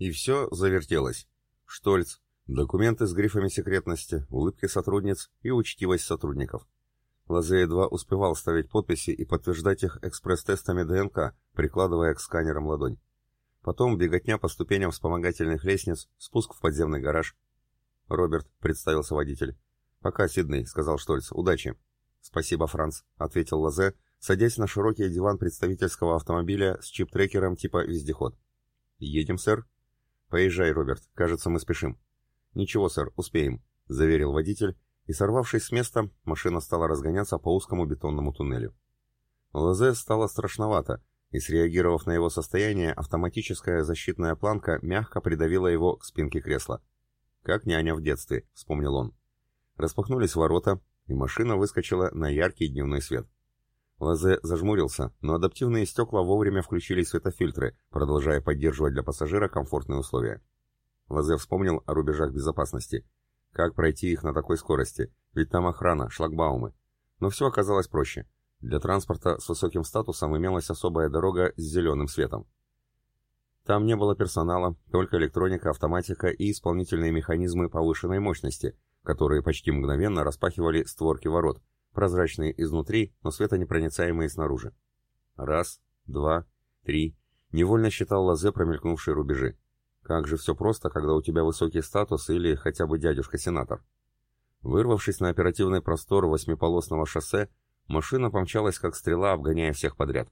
И все завертелось. Штольц, документы с грифами секретности, улыбки сотрудниц и учтивость сотрудников. Лазе едва успевал ставить подписи и подтверждать их экспресс-тестами ДНК, прикладывая к сканерам ладонь. Потом беготня по ступеням вспомогательных лестниц, спуск в подземный гараж. «Роберт», — представился водитель. «Пока, Сидней», — сказал Штольц. «Удачи». «Спасибо, Франц», — ответил Лазе, садясь на широкий диван представительского автомобиля с чип-трекером типа «Вездеход». «Едем, сэр?» «Поезжай, Роберт. Кажется, мы спешим». «Ничего, сэр, успеем», — заверил водитель, и, сорвавшись с места, машина стала разгоняться по узкому бетонному туннелю. Лазе стало страшновато, и, среагировав на его состояние, автоматическая защитная планка мягко придавила его к спинке кресла. «Как няня в детстве», — вспомнил он. Распахнулись ворота, и машина выскочила на яркий дневной свет. Лазе зажмурился, но адаптивные стекла вовремя включили светофильтры, продолжая поддерживать для пассажира комфортные условия. Лазе вспомнил о рубежах безопасности. Как пройти их на такой скорости? Ведь там охрана, шлагбаумы. Но все оказалось проще. Для транспорта с высоким статусом имелась особая дорога с зеленым светом. Там не было персонала, только электроника, автоматика и исполнительные механизмы повышенной мощности, которые почти мгновенно распахивали створки ворот, прозрачные изнутри, но светонепроницаемые снаружи. Раз, два, три. Невольно считал Лазе промелькнувшие рубежи. Как же все просто, когда у тебя высокий статус или хотя бы дядюшка-сенатор. Вырвавшись на оперативный простор восьмиполосного шоссе, Машина помчалась как стрела, обгоняя всех подряд.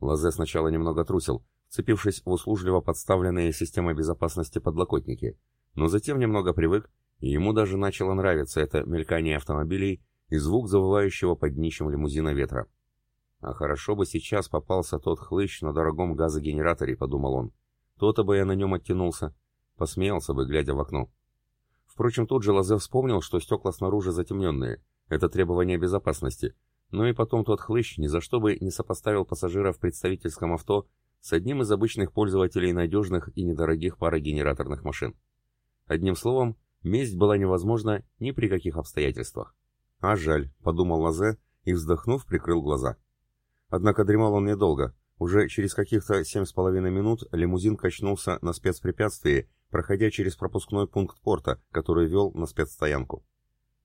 Лазе сначала немного трусил, цепившись в услужливо подставленные системой безопасности подлокотники, но затем немного привык, и ему даже начало нравиться это мелькание автомобилей и звук завывающего под днищем лимузина ветра. «А хорошо бы сейчас попался тот хлыщ на дорогом газогенераторе», — подумал он. «То-то бы я на нем оттянулся. Посмеялся бы, глядя в окно». Впрочем, тут же Лазе вспомнил, что стекла снаружи затемненные, это требование безопасности. Ну и потом тот хлыщ ни за что бы не сопоставил пассажира в представительском авто с одним из обычных пользователей надежных и недорогих парогенераторных машин. Одним словом, месть была невозможна ни при каких обстоятельствах. А жаль, подумал Лазе и, вздохнув, прикрыл глаза. Однако дремал он недолго. Уже через каких-то семь с половиной минут лимузин качнулся на спецпрепятствии, проходя через пропускной пункт порта, который вел на спецстоянку.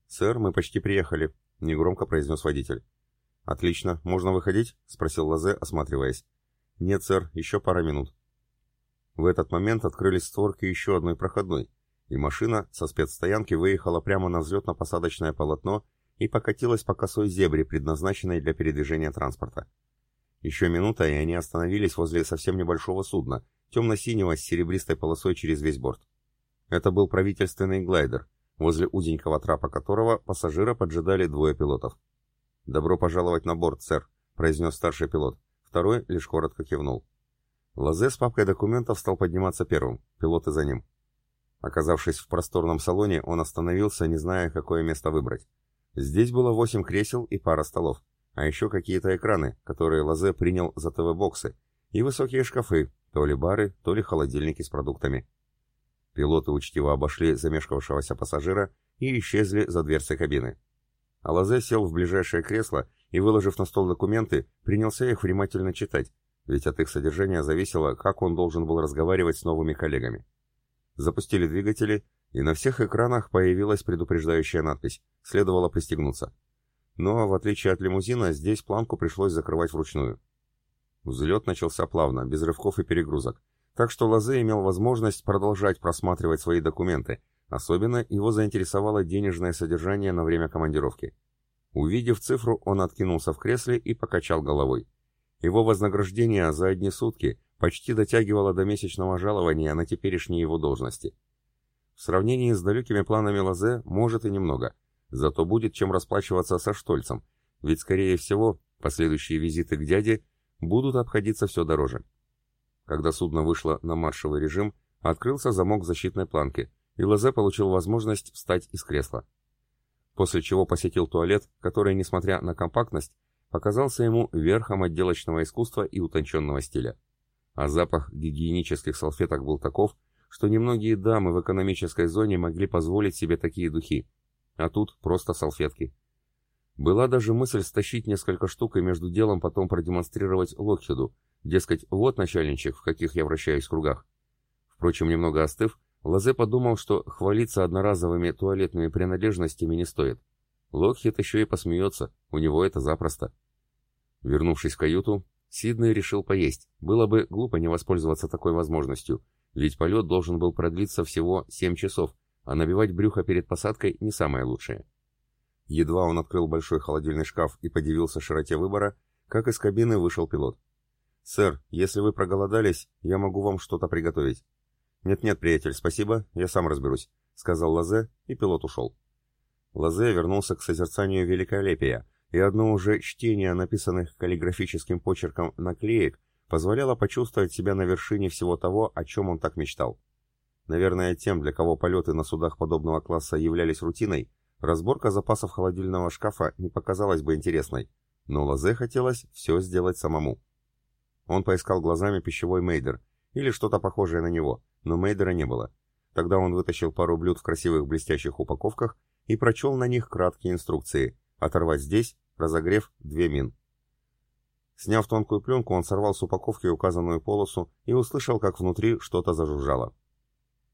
«Сэр, мы почти приехали», — негромко произнес водитель. «Отлично. Можно выходить?» — спросил Лазе, осматриваясь. «Нет, сэр, еще пара минут». В этот момент открылись створки еще одной проходной, и машина со спецстоянки выехала прямо на взлетно-посадочное полотно и покатилась по косой зебре, предназначенной для передвижения транспорта. Еще минута, и они остановились возле совсем небольшого судна, темно-синего с серебристой полосой через весь борт. Это был правительственный глайдер, возле узенького трапа которого пассажира поджидали двое пилотов. «Добро пожаловать на борт, сэр», — произнес старший пилот. Второй лишь коротко кивнул. Лазе с папкой документов стал подниматься первым, пилоты за ним. Оказавшись в просторном салоне, он остановился, не зная, какое место выбрать. Здесь было восемь кресел и пара столов, а еще какие-то экраны, которые Лазе принял за ТВ-боксы, и высокие шкафы, то ли бары, то ли холодильники с продуктами. Пилоты учтиво обошли замешкавшегося пассажира и исчезли за дверцей кабины. Алазе сел в ближайшее кресло и, выложив на стол документы, принялся их внимательно читать, ведь от их содержания зависело, как он должен был разговаривать с новыми коллегами. Запустили двигатели, и на всех экранах появилась предупреждающая надпись «Следовало пристегнуться». Но, в отличие от лимузина, здесь планку пришлось закрывать вручную. Взлет начался плавно, без рывков и перегрузок, так что Лазе имел возможность продолжать просматривать свои документы, особенно его заинтересовало денежное содержание на время командировки. Увидев цифру, он откинулся в кресле и покачал головой. Его вознаграждение за одни сутки почти дотягивало до месячного жалования на теперешней его должности. В сравнении с далекими планами Лазе, может и немного, зато будет чем расплачиваться со Штольцем, ведь, скорее всего, последующие визиты к дяде будут обходиться все дороже. Когда судно вышло на маршевый режим, открылся замок защитной планки, и Лазе получил возможность встать из кресла. После чего посетил туалет, который, несмотря на компактность, показался ему верхом отделочного искусства и утонченного стиля. А запах гигиенических салфеток был таков, что немногие дамы в экономической зоне могли позволить себе такие духи. А тут просто салфетки. Была даже мысль стащить несколько штук и между делом потом продемонстрировать Локхеду, Дескать, вот начальничек, в каких я вращаюсь в кругах. Впрочем, немного остыв, Лазе подумал, что хвалиться одноразовыми туалетными принадлежностями не стоит. Локхит еще и посмеется, у него это запросто. Вернувшись в каюту, Сиднey решил поесть. Было бы глупо не воспользоваться такой возможностью, ведь полет должен был продлиться всего 7 часов, а набивать брюхо перед посадкой не самое лучшее. Едва он открыл большой холодильный шкаф и подивился широте выбора, как из кабины вышел пилот. «Сэр, если вы проголодались, я могу вам что-то приготовить». «Нет-нет, приятель, спасибо, я сам разберусь», — сказал Лазе, и пилот ушел. Лазе вернулся к созерцанию великолепия, и одно уже чтение написанных каллиграфическим почерком наклеек позволяло почувствовать себя на вершине всего того, о чем он так мечтал. Наверное, тем, для кого полеты на судах подобного класса являлись рутиной, разборка запасов холодильного шкафа не показалась бы интересной, но Лазе хотелось все сделать самому. Он поискал глазами пищевой мейдер, или что-то похожее на него, но мейдера не было. Тогда он вытащил пару блюд в красивых блестящих упаковках и прочел на них краткие инструкции. Оторвать здесь, разогрев, две мин. Сняв тонкую пленку, он сорвал с упаковки указанную полосу и услышал, как внутри что-то зажужжало.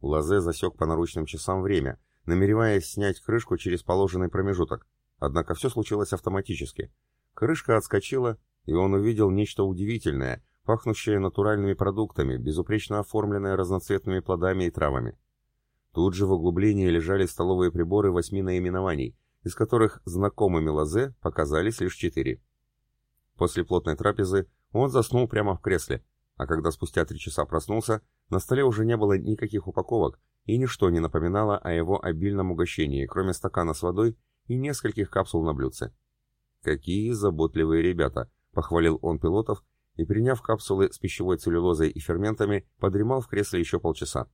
Лазе засек по наручным часам время, намереваясь снять крышку через положенный промежуток. Однако все случилось автоматически. Крышка отскочила, и он увидел нечто удивительное, пахнущее натуральными продуктами, безупречно оформленное разноцветными плодами и травами. Тут же в углублении лежали столовые приборы восьми наименований, из которых знакомыми Лазе показались лишь четыре. После плотной трапезы он заснул прямо в кресле, а когда спустя три часа проснулся, на столе уже не было никаких упаковок, и ничто не напоминало о его обильном угощении, кроме стакана с водой и нескольких капсул на блюдце. «Какие заботливые ребята!» — похвалил он пилотов и, приняв капсулы с пищевой целлюлозой и ферментами, подремал в кресле еще полчаса.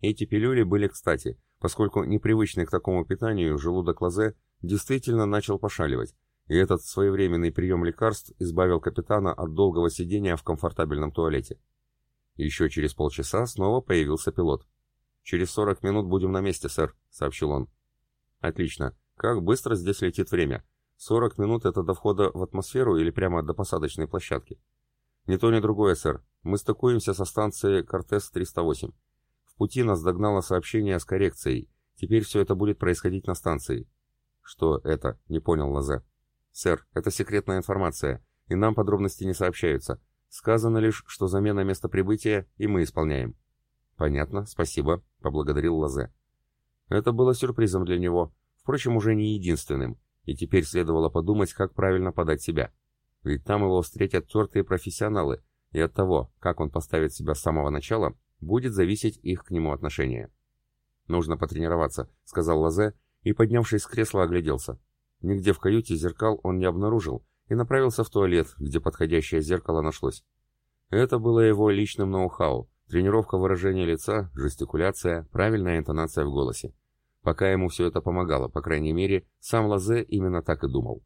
Эти пилюли были кстати, поскольку непривычный к такому питанию желудок Лазе действительно начал пошаливать, и этот своевременный прием лекарств избавил капитана от долгого сидения в комфортабельном туалете. Еще через полчаса снова появился пилот. «Через сорок минут будем на месте, сэр», — сообщил он. «Отлично. Как быстро здесь летит время? Сорок минут — это до входа в атмосферу или прямо до посадочной площадки?» «Ни то, ни другое, сэр. Мы стыкуемся со станцией Кортес-308. В пути нас догнало сообщение с коррекцией. Теперь все это будет происходить на станции». «Что это?» — не понял Лазе. «Сэр, это секретная информация, и нам подробности не сообщаются. Сказано лишь, что замена места прибытия, и мы исполняем». «Понятно, спасибо», — поблагодарил Лазе. Это было сюрпризом для него, впрочем, уже не единственным, и теперь следовало подумать, как правильно подать себя. Ведь там его встретят тертые профессионалы, и от того, как он поставит себя с самого начала, будет зависеть их к нему отношение. «Нужно потренироваться», — сказал Лазе, и, поднявшись с кресла, огляделся. Нигде в каюте зеркал он не обнаружил и направился в туалет, где подходящее зеркало нашлось. Это было его личным ноу-хау, тренировка выражения лица, жестикуляция, правильная интонация в голосе. Пока ему все это помогало, по крайней мере, сам Лазе именно так и думал.